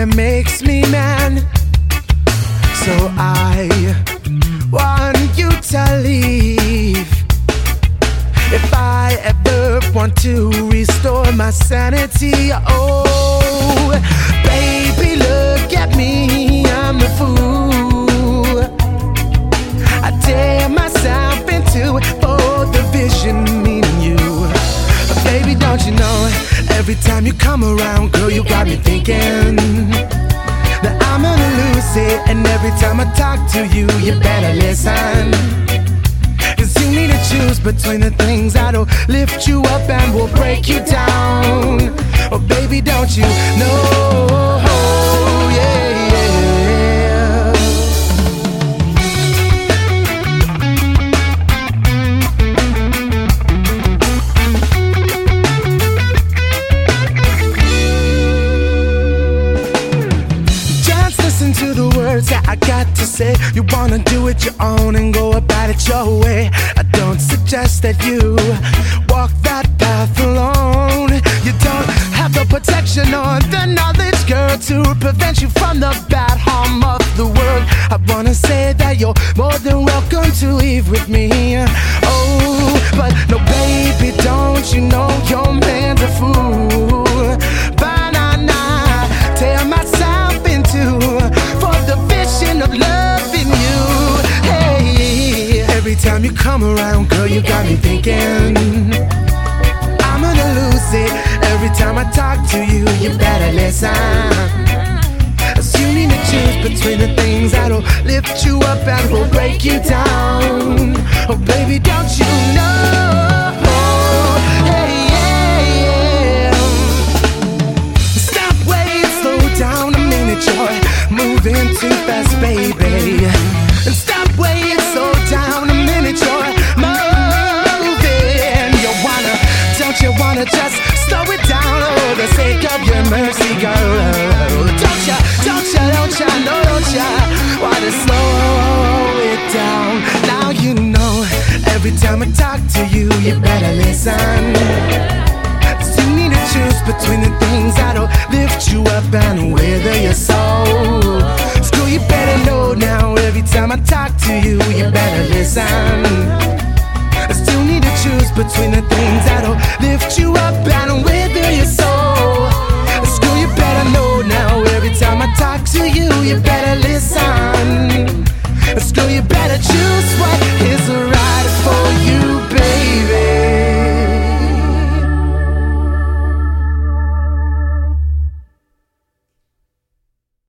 that makes me man. So I want you to leave. If I ever want to restore my sanity, oh, baby, look at me, Every time you come around, girl, you got me thinking that I'm gonna lose it. And every time I talk to you, you better listen. Cause you need to choose between the things that'll lift you up and will break you down. Oh, baby, don't you know? To the words that I got to say. You wanna do it your own and go about it your way. I don't suggest that you walk that path alone. You don't have the protection or the knowledge, girl, to prevent you from the bad harm of the world. I wanna say that you're more than welcome to leave with me. Oh, you come around, girl, you got me thinking. I'm gonna lose it every time I talk to you. You better listen. Cause you need to choose between the things that'll lift you up and will break you down. Oh, baby, don't you know? Hey, yeah, yeah. Stop, wait, slow down a minute, you're moving too mercy, girl. Don't ya, don't ya, don't ya, no, don't ya wanna slow it down? Now you know, every time I talk to you, you better listen. So you need to choose between the things that'll lift you up and wither your soul. School, you better know now. Every time I talk to you, you better listen. I still need to choose between the things that'll lift you up and better choose what.